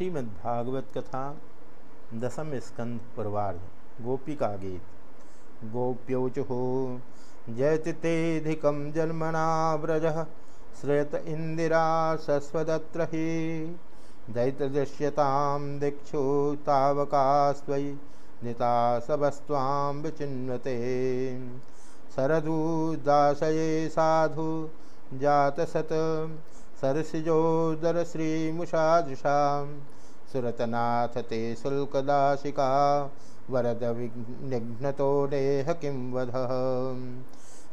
श्रीमद्भागवत कथा दशम स्कंध पूर्वार्ध गोपी का गीत गोप्योचुः, जयतितेधिकं जन्मना व्रज श्रेत इंदिरा सस्वदत्र हि दैतदृश्यतां दीक्षु तावकास्त्वयि निता सबस्त्वां विचिन्वते। शरदूदाशये साधु, जातसत सरसिजोदर श्रीमुषादृशा सुरतनाथ ते शुल्कदाशिका वरद विघ्नतो देह किं वध?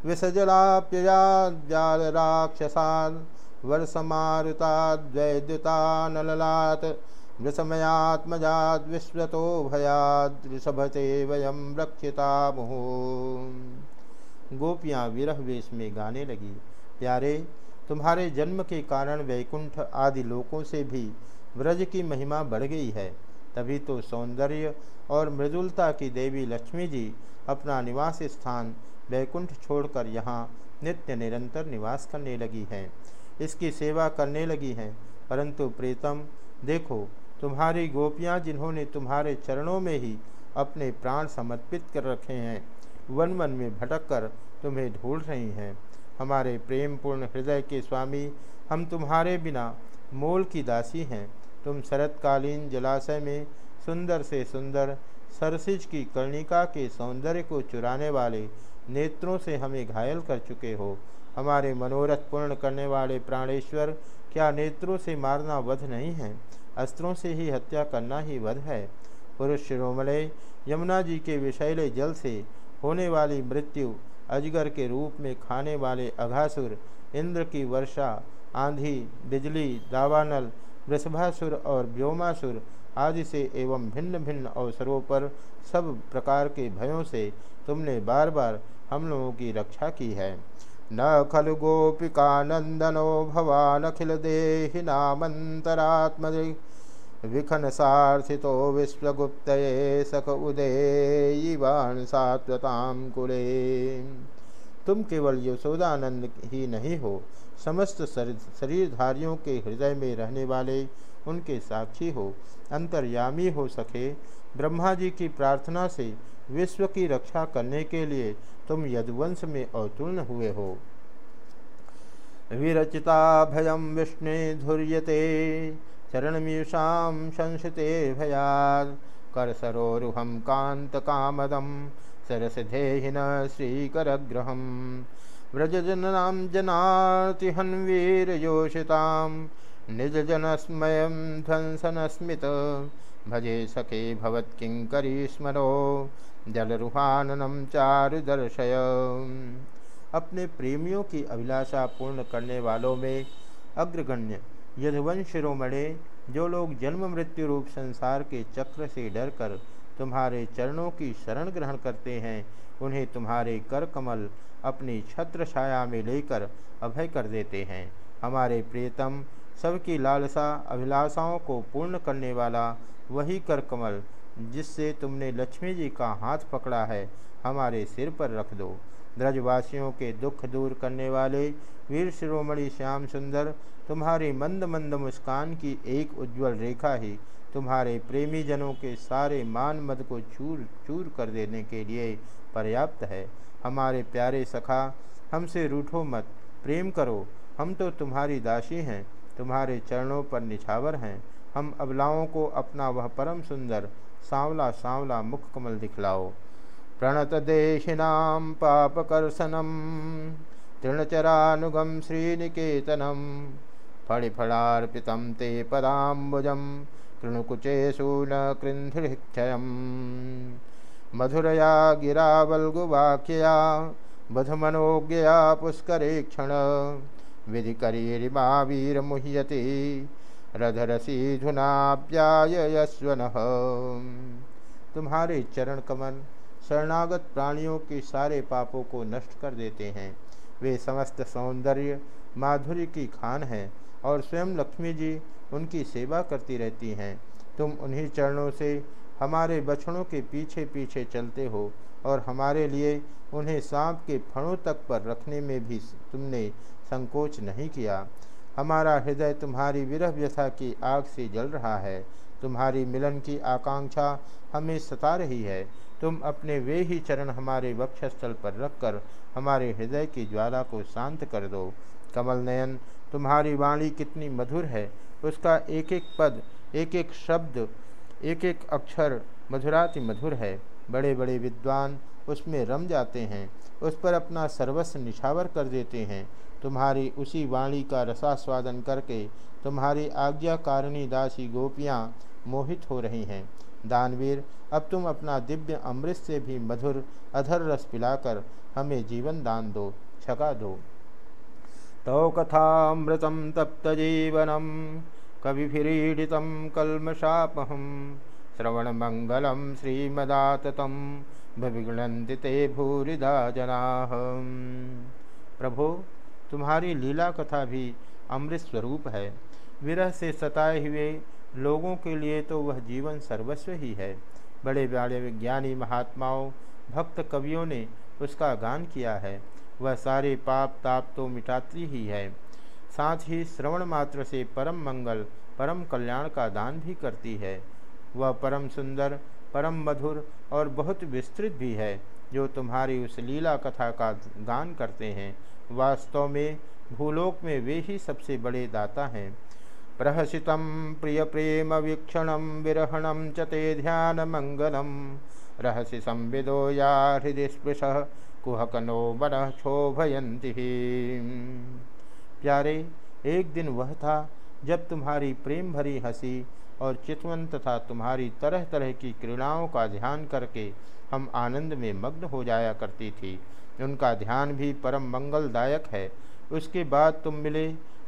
विसजलाप्यजालराक्षसान् वर्षमारुताद्वैद्युतानललात् वृषमयात्मजाद् विश्वतो भयाद् वयं रक्षिता मुहु गोपियाँ विरह वेश में गाने लगी। प्यारे तुम्हारे जन्म के कारण वैकुंठ आदि लोकों से भी व्रज की महिमा बढ़ गई है। तभी तो सौंदर्य और मृदुलता की देवी लक्ष्मी जी अपना निवास स्थान वैकुंठ छोड़कर यहाँ नित्य निरंतर निवास करने लगी हैं। इसकी सेवा करने लगी हैं। परंतु प्रीतम, देखो, तुम्हारी गोपियाँ जिन्होंने तुम्हारे चरणों में ही अपने प्राण समर्पित कर रखे हैं, वन वन में भटक कर तुम्हें ढूंढ रही हैं। हमारे प्रेम पूर्ण हृदय के स्वामी, हम तुम्हारे बिना मोल की दासी हैं। तुम शरतकालीन जलाशय में सुंदर से सुंदर सरसिज की कर्णिका के सौंदर्य को चुराने वाले नेत्रों से हमें घायल कर चुके हो। हमारे मनोरथ पूर्ण करने वाले प्राणेश्वर, क्या नेत्रों से मारना वध नहीं है? अस्त्रों से ही हत्या करना ही वध है। पुरुष शिरोमणय यमुना जी के विषैले जल से होने वाली मृत्यु अजगर के रूप में खाने वाले अघासुर, इंद्र की वर्षा, आंधी, बिजली, दावानल वृषभासुर और व्योमासुर आदि से एवं भिन्न भिन्न अवसरों पर सब प्रकार के भयों से तुमने बार बार हम लोगों की रक्षा की है। न खलु गोपिकानंदनो भवान अखिल देहि नामंतरात्म विखन सार्थितो विश्वगुप्त सख उदयवान सात्वताम कुले। तुम केवल यशोदानंद ही नहीं हो, समस्त शरीरधारियों के हृदय में रहने वाले उनके साक्षी हो, अंतर्यामी हो सके। ब्रह्मा जी की प्रार्थना से विश्व की रक्षा करने के लिए तुम यदुवंश में अवतूर्ण हुए हो। विरचिता भयम विष्णु धुर्यते चरणमीषां संसिते भयाद कर सरोरुहम कांत कामदम सरसधेहिन श्रीकरग्रहम व्रजजनां जनातिहन्वीरयोषितां निजजनस्मयं ध्वंसनस्मित। भजे सखे भवत्किङ्करी स्मरो, जलरुहाननं चारुदर्शय। अपने प्रेमियों की अभिलाषा पूर्ण करने वालों में अग्रगण्य यदुवंश शिरोमणे जो लोग जन्म मृत्यु रूप संसार के चक्र से डरकर तुम्हारे चरणों की शरण ग्रहण करते हैं, उन्हें तुम्हारे कर कमल अपनी छत्र छाया में लेकर अभय कर देते हैं। हमारे प्रियतम, सबकी लालसा अभिलाषाओं को पूर्ण करने वाला वही कर कमल, जिससे तुमने लक्ष्मी जी का हाथ पकड़ा है, हमारे सिर पर रख दो। ब्रजवासियों के दुख दूर करने वाले वीर शिरोमणि श्याम सुंदर, तुम्हारी मंद मंद मुस्कान की एक उज्ज्वल रेखा ही तुम्हारे प्रेमी जनों के सारे मान मद को चूर चूर कर देने के लिए पर्याप्त है। हमारे प्यारे सखा, हमसे रूठो मत, प्रेम करो, हम तो तुम्हारी दासी हैं, तुम्हारे चरणों पर निछावर हैं। हम अबलाओं को अपना वह परम सुंदर, सांवला सांवला मुख कमल दिखलाओ। प्रणत देशिनाम पापकर्षणम तृणचरानुगम श्रीनिकेतनम फणिफलार्पितम ते पदाबुजम कृणुकुचेषु न कृन्धिक्षयम् मधुरया गिरावल्गुवाक्यया बधमनोज्ञया पुष्करे क्षण विधिकरीरिमा वीरमुह्यति रधरसी धुनाप्यायस्वन तुम्हारे चरण कमल शरणागत प्राणियों के सारे पापों को नष्ट कर देते हैं। वे समस्त सौंदर्य, माधुर्य की खान है और स्वयं लक्ष्मी जी उनकी सेवा करती रहती हैं। तुम उन्हीं चरणों से हमारे बछड़ों के पीछे पीछे चलते हो और हमारे लिए उन्हें सांप के फणों तक पर रखने में भी तुमने संकोच नहीं किया। हमारा हृदय तुम्हारी विरह व्यथा की आग से जल रहा है। तुम्हारी मिलन की आकांक्षा हमें सता रही है। तुम अपने वे ही चरण हमारे वक्षस्थल पर रखकर हमारे हृदय की ज्वाला को शांत कर दो। कमल नयन, तुम्हारी वाणी कितनी मधुर है। उसका एक एक पद एक एक शब्द एक एक अक्षर मधुराति मधुर है। बड़े बड़े विद्वान उसमें रम जाते हैं, उस पर अपना सर्वस्व निछावर कर देते हैं। तुम्हारी उसी वाणी का रसास्वादन करके तुम्हारी आज्ञाकारिणी दासी गोपियाँ मोहित हो रही हैं। दानवीर, अब तुम अपना दिव्य अमृत से भी मधुर अधर रस पिलाकर हमें जीवन दान दो, छका दो। तौ कथामृतम तप्त जीवनम कविभिरीडित कलमशापहम श्रवणमङ्गलं श्रीमदाततं भविगणन्ति ते भूरिदा जना प्रभु, तुम्हारी लीला कथा भी अमृत स्वरूप है। विरह से सताए हुए लोगों के लिए तो वह जीवन सर्वस्व ही है। बड़े बड़े विज्ञानी महात्माओं, भक्त कवियों ने उसका गान किया है। वह सारे पाप ताप तो मिटाती ही है। साथ ही श्रवण मात्र से परम मंगल, परम कल्याण का दान भी करती है। वह परम सुंदर, परम मधुर और बहुत विस्तृत भी है, जो तुम्हारी उस लीला कथा का गान करते हैं। वास्तव में भूलोक में वे ही सबसे बड़े दाता हैं। प्रहसित प्रिय प्रेम वीक्षण विरहण च ध्यान मंगलम रहस्य संविदो या हृदय स्पृश, कुहकनो मन क्षोभयंती प्यारे, एक दिन वह था जब तुम्हारी प्रेम भरी हँसी और चितवन तथा तुम्हारी तरह तरह की क्रीड़ाओं का ध्यान करके हम आनंद में मग्न हो जाया करती थी। उनका ध्यान भी परम मंगलदायक है। उसके बाद तुम मिले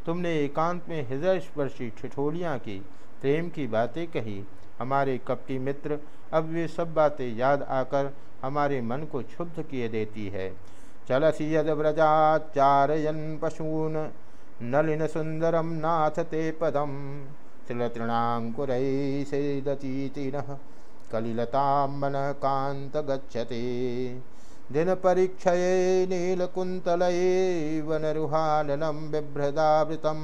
तुमने एकांत में हृदय स्पर्शी ठिठोलियाँ की, प्रेम की बातें कही, हमारे कपटी मित्र, अब वे सब बातें याद आकर हमारे मन को क्षुब्ध किए देती है। चलसी यद व्रजाचारयन पशून, नलिन सुंदरम नाथ ते पदम तिलतृणाङ्कुरैसेदतीतिनः कलिलतां मनः कान्तगच्छति दिनपरीक्षये नीलकुन्तलये वनरुहाननं बिभ्रदावृतं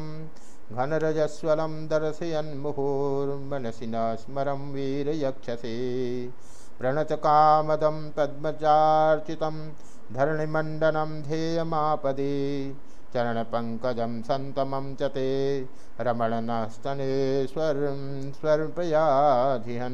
घनरजस्वलं दर्शयन्मुहुर्मनसि न स्मरं वीरयक्षसे प्रणतकामदं पद्मचार्चितं धरणिमण्डनं ध्येयमापदे चरण पंकजम संतमम चते रमणस्तने स्वर स्वर्पयाधिहन।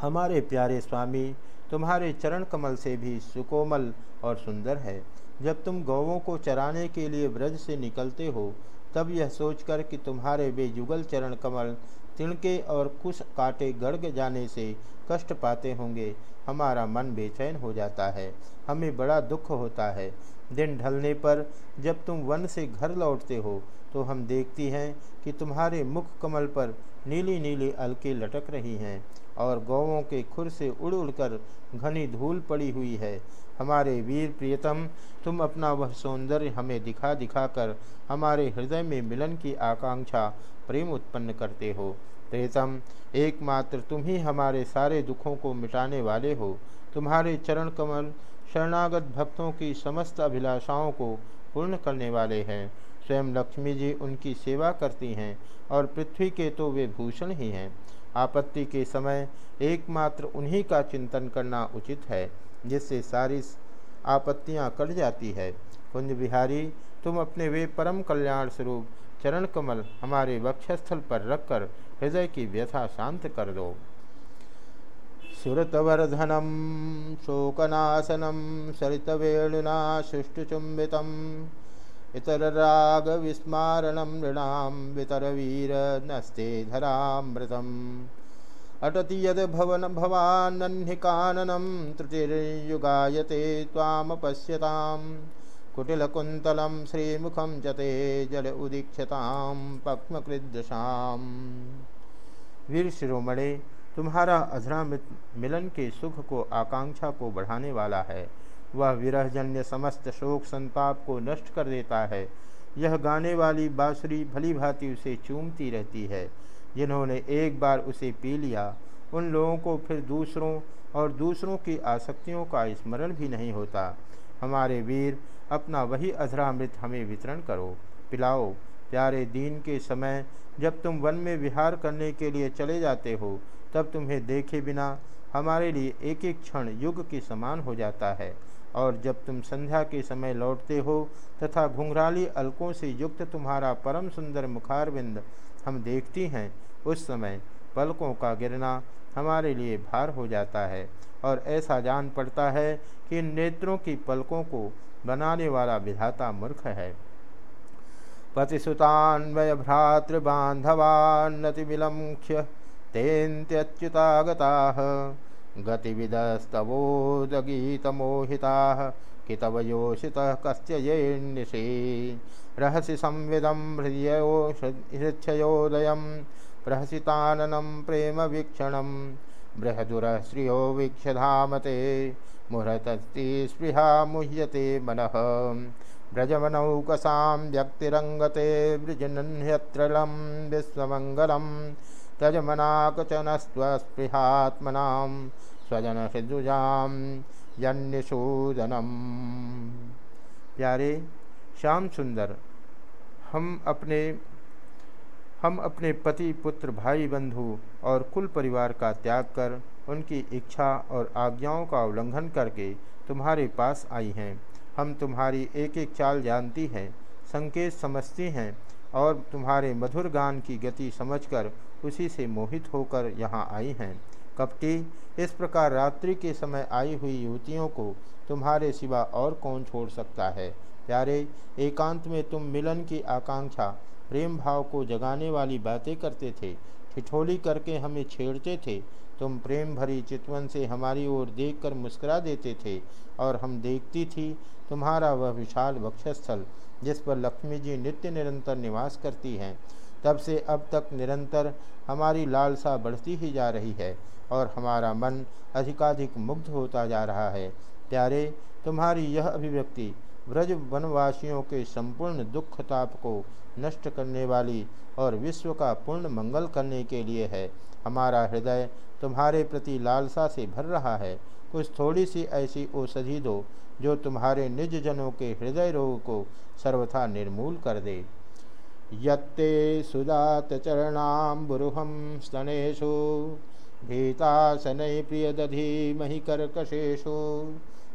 हमारे प्यारे स्वामी तुम्हारे चरण कमल से भी सुकोमल और सुंदर है। जब तुम गौवों को चराने के लिए ब्रज से निकलते हो, तब यह सोचकर कि तुम्हारे बेजुगल चरण कमल तिणके और कुछ काटे गड़ जाने से कष्ट पाते होंगे। हमारा मन बेचैन हो जाता है। हमें बड़ा दुख होता है। दिन ढलने पर जब तुम वन से घर लौटते हो तो हम देखती हैं कि तुम्हारे मुख कमल पर नीली नीली अलके लटक रही हैं। और गौवों के खुर से उड़ उड़कर घनी धूल पड़ी हुई है। हमारे वीर प्रियतम, तुम अपना वह सौंदर्य हमें दिखा दिखा कर हमारे हृदय में मिलन की आकांक्षा प्रेम उत्पन्न करते हो। प्रियतम, एकमात्र तुम ही हमारे सारे दुखों को मिटाने वाले हो। तुम्हारे चरण कमल, शरणागत भक्तों की समस्त अभिलाषाओं को पूर्ण करने वाले हैं। स्वयं लक्ष्मी जी उनकी सेवा करती हैं और पृथ्वी के तो वे भूषण ही हैं। आपत्ति के समय एकमात्र उन्हीं का चिंतन करना उचित है, जिससे सारी आपत्तियाँ कट जाती है। कुंज बिहारी, तुम अपने वे परम कल्याण स्वरूप चरण कमल हमारे वक्षस्थल पर रखकर हृदय की व्यथा शांत कर दो। सुरतवर्धनं शोकनाशनं सरितवेणुना सुष्ठुचुम्बितम् इतररागविस्मारणं नृणां वितरवीरनस्ते धरामृतम् अटति यद्भवन भवानह्निकाननं त्रुटिर्युगायते त्वामपश्यतां कुटिलकुन्तलं श्रीमुखं च जल उदीक्षतां पक्ष्मकृदृशाम् वीर शिरोमणे, तुम्हारा अधरा मिलन के सुख को आकांक्षा को बढ़ाने वाला है। वह विरहजन्य समस्त शोक संताप को नष्ट कर देता है। यह गाने वाली बाँसुरी भली भांति उसे चूमती रहती है। जिन्होंने एक बार उसे पी लिया, उन लोगों को फिर दूसरों और दूसरों की आसक्तियों का स्मरण भी नहीं होता। हमारे वीर, अपना वही अधरामृत हमें वितरण करो। पिलाओ, प्यारे दीन के समय जब तुम वन में विहार करने के लिए चले जाते हो, तब तुम्हें देखे बिना हमारे लिए एक एक क्षण युग के समान हो जाता है। और जब तुम संध्या के समय लौटते हो तथा घुंघराली अलकों से युक्त तुम्हारा परम सुंदर मुखारविंद हम देखती हैं, उस समय पलकों का गिरना हमारे लिए भार हो जाता है और ऐसा जान पड़ता है कि नेत्रों की पलकों को बनाने वाला विधाता मूर्ख है। पतिसुतान्वय भ्रातृबान्धवान्नति विलंख्य तेन्त्यच्युतागता गतिविदस्तवोदगीतमोहिताः कितवयोषितः कस्य येन्निशे रहसि संविदं हृदयो हृच्छयोदयं प्रहसिताननं प्रेमवीक्षणं बृहदुरः श्रियो वीक्षधामते मुहूर्तस्ति स्पृहा मुह्यते मनः। व्रजमनौकसां व्यक्तिरङ्गते वृजनह्यत्रलं विश्वमङ्गलं तजमनाकचनस्त्वस्पृहात्मनां स्वजनहृदुजां यन्यशोदनम प्यारे श्याम सुंदर हम अपने हम अपने पति, पुत्र भाई बंधु और कुल परिवार का त्याग कर उनकी इच्छा और आज्ञाओं का उल्लंघन करके तुम्हारे पास आई हैं। हम तुम्हारी एक एक चाल जानती हैं, संकेत समझती हैं और तुम्हारे मधुर गान की गति समझकर उसी से मोहित होकर यहाँ आई हैं। कपटी, इस प्रकार रात्रि के समय आई हुई युवतियों को तुम्हारे सिवा और कौन छोड़ सकता है? प्यारे, एकांत में तुम मिलन की आकांक्षा, प्रेम भाव को जगाने वाली बातें करते थे, ठिठोली करके हमें छेड़ते थे, तुम प्रेम भरी चितवन से हमारी ओर देखकर मुस्कुरा देते थे, और हम देखती थी तुम्हारा वह विशाल वक्षस्थल, जिस पर लक्ष्मी जी नित्य निरंतर निवास करती हैं। तब से अब तक निरंतर हमारी लालसा बढ़ती ही जा रही है और हमारा मन अधिकाधिक मुग्ध होता जा रहा है। प्यारे, तुम्हारी यह अभिव्यक्ति व्रज वनवासियों के संपूर्ण दुख ताप को नष्ट करने वाली और विश्व का पूर्ण मंगल करने के लिए है। हमारा हृदय तुम्हारे प्रति लालसा से भर रहा है। कुछ थोड़ी सी ऐसी औषधि दो, जो तुम्हारे निज जनों के हृदय रोग को सर्वथा निर्मूल कर दे। यत्ते सुदात चरणाम्बुरुहम स्तनेशु भीतासनै प्रियदधि मही कर्कशेषु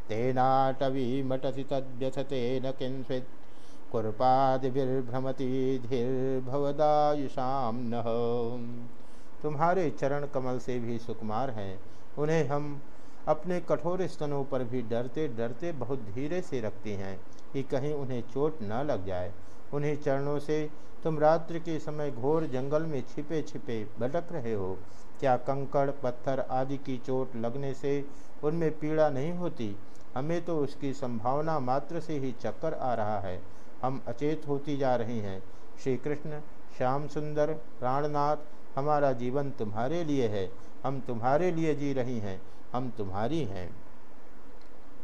तेनाटवी मटति तद्यथतेन किंचित् कुर्पादिभिर्भ्रमति धीर्भवदायुषाम न। तुम्हारे चरण कमल से भी सुकुमार हैं। उन्हें हम अपने कठोर स्तनों पर भी डरते डरते बहुत धीरे से रखते हैं कि कहीं उन्हें चोट न लग जाए। उन्हीं चरणों से तुम रात्रि के समय घोर जंगल में छिपे छिपे भटक रहे हो। क्या कंकड़, पत्थर आदि की चोट लगने से उनमें पीड़ा नहीं होती? हमें तो उसकी संभावना मात्र से ही चक्कर आ रहा है। हम अचेत होती जा रही हैं। श्री कृष्ण श्याम सुंदर प्राणनाथ हमारा जीवन तुम्हारे लिए है। हम तुम्हारे लिए जी रही हैं। हम तुम्हारी हैं।